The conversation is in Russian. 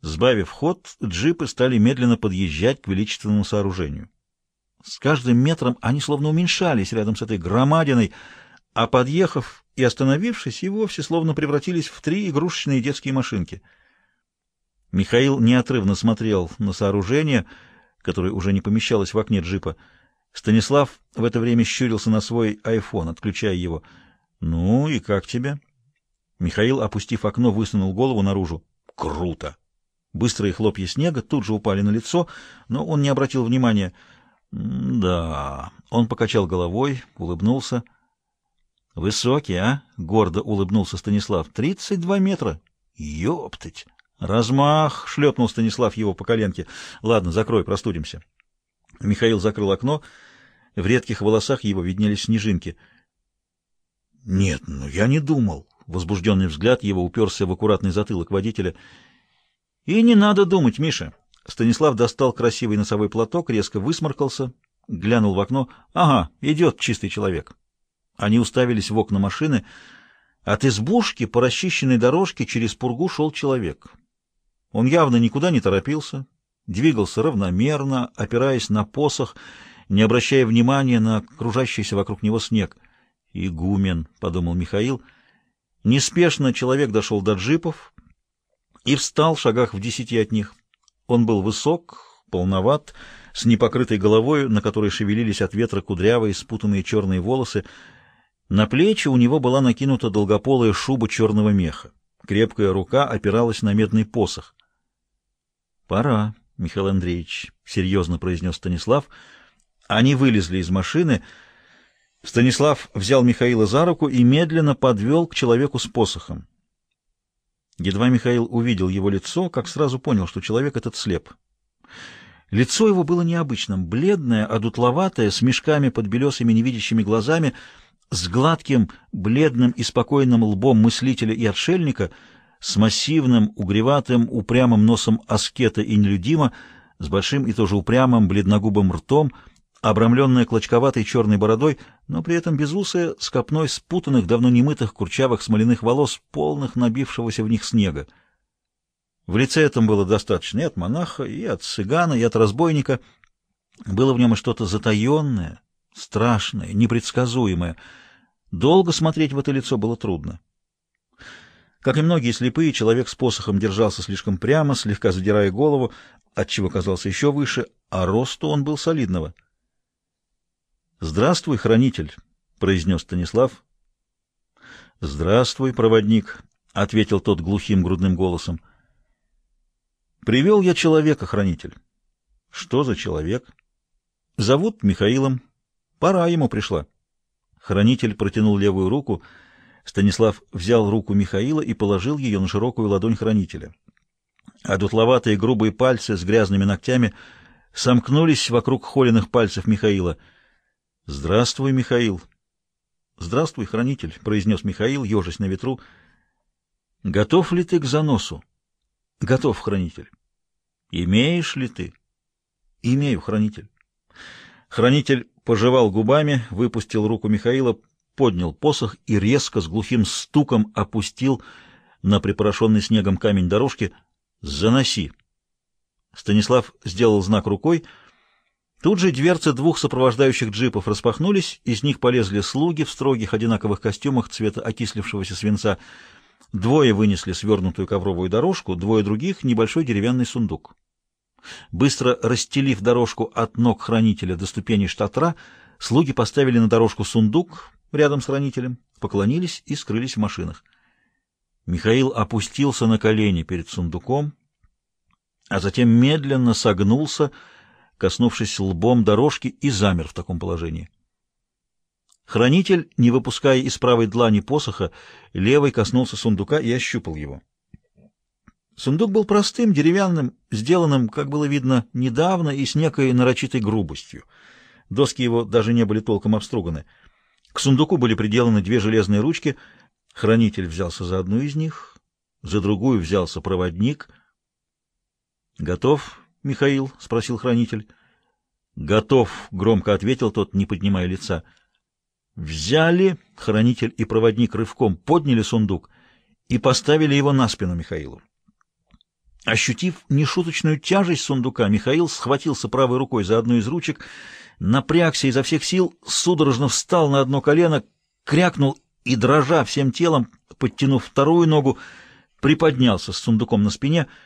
Сбавив ход, джипы стали медленно подъезжать к величественному сооружению. С каждым метром они словно уменьшались рядом с этой громадиной, а подъехав и остановившись, и вовсе словно превратились в три игрушечные детские машинки. Михаил неотрывно смотрел на сооружение, которое уже не помещалось в окне джипа. Станислав в это время щурился на свой айфон, отключая его. «Ну и как тебе?» Михаил, опустив окно, высунул голову наружу. «Круто!» Быстрые хлопья снега тут же упали на лицо, но он не обратил внимания. «Да...» Он покачал головой, улыбнулся. «Высокий, а?» — гордо улыбнулся Станислав. «Тридцать два метра! Ёптать!» «Размах!» — шлепнул Станислав его по коленке. «Ладно, закрой, простудимся». Михаил закрыл окно. В редких волосах его виднелись снежинки. «Нет, ну я не думал». Возбужденный взгляд его уперся в аккуратный затылок водителя. «И не надо думать, Миша!» Станислав достал красивый носовой платок, резко высморкался, глянул в окно. «Ага, идет чистый человек». Они уставились в окна машины. От избушки по расчищенной дорожке через пургу шел человек. Он явно никуда не торопился, двигался равномерно, опираясь на посох, не обращая внимания на кружащийся вокруг него снег. «Игумен», — подумал Михаил. Неспешно человек дошел до джипов и встал в шагах в десяти от них. Он был высок, полноват, с непокрытой головой, на которой шевелились от ветра кудрявые, спутанные черные волосы. На плечи у него была накинута долгополая шуба черного меха. Крепкая рука опиралась на медный посох. «Пора, Михаил Андреевич», — серьезно произнес Станислав. Они вылезли из машины. Станислав взял Михаила за руку и медленно подвел к человеку с посохом. Едва Михаил увидел его лицо, как сразу понял, что человек этот слеп. Лицо его было необычным, бледное, одутловатое, с мешками под белесыми невидящими глазами, с гладким, бледным и спокойным лбом мыслителя и отшельника — с массивным, угреватым, упрямым носом аскета и нелюдима, с большим и тоже упрямым, бледногубым ртом, обрамленная клочковатой черной бородой, но при этом безусая, с копной спутанных, давно немытых, курчавых смоляных волос, полных набившегося в них снега. В лице этом было достаточно и от монаха, и от цыгана, и от разбойника. Было в нем и что-то затаенное, страшное, непредсказуемое. Долго смотреть в это лицо было трудно. Как и многие слепые, человек с посохом держался слишком прямо, слегка задирая голову, отчего казался еще выше, а росту он был солидного. «Здравствуй, хранитель», — произнес Станислав. «Здравствуй, проводник», — ответил тот глухим грудным голосом. «Привел я человека, хранитель». «Что за человек?» «Зовут Михаилом. Пора ему пришла». Хранитель протянул левую руку — Станислав взял руку Михаила и положил ее на широкую ладонь хранителя. А дутловатые грубые пальцы с грязными ногтями сомкнулись вокруг холеных пальцев Михаила. «Здравствуй, Михаил!» «Здравствуй, хранитель!» — произнес Михаил, ежась на ветру. «Готов ли ты к заносу?» «Готов, хранитель». «Имеешь ли ты?» «Имею, хранитель». Хранитель пожевал губами, выпустил руку Михаила, поднял посох и резко с глухим стуком опустил на припорошенный снегом камень дорожки «Заноси!». Станислав сделал знак рукой. Тут же дверцы двух сопровождающих джипов распахнулись, из них полезли слуги в строгих одинаковых костюмах цвета окислившегося свинца. Двое вынесли свернутую ковровую дорожку, двое других — небольшой деревянный сундук. Быстро расстелив дорожку от ног хранителя до ступеней штатра, слуги поставили на дорожку сундук, рядом с хранителем, поклонились и скрылись в машинах. Михаил опустился на колени перед сундуком, а затем медленно согнулся, коснувшись лбом дорожки, и замер в таком положении. Хранитель, не выпуская из правой длани посоха, левой коснулся сундука и ощупал его. Сундук был простым, деревянным, сделанным, как было видно, недавно и с некой нарочитой грубостью. Доски его даже не были толком обструганы — к сундуку были приделаны две железные ручки. Хранитель взялся за одну из них, за другую взялся проводник. «Готов, Михаил?» — спросил хранитель. «Готов», — громко ответил тот, не поднимая лица. «Взяли!» — хранитель и проводник рывком подняли сундук и поставили его на спину Михаилу. Ощутив нешуточную тяжесть сундука, Михаил схватился правой рукой за одну из ручек, напрягся изо всех сил, судорожно встал на одно колено, крякнул и, дрожа всем телом, подтянув вторую ногу, приподнялся с сундуком на спине —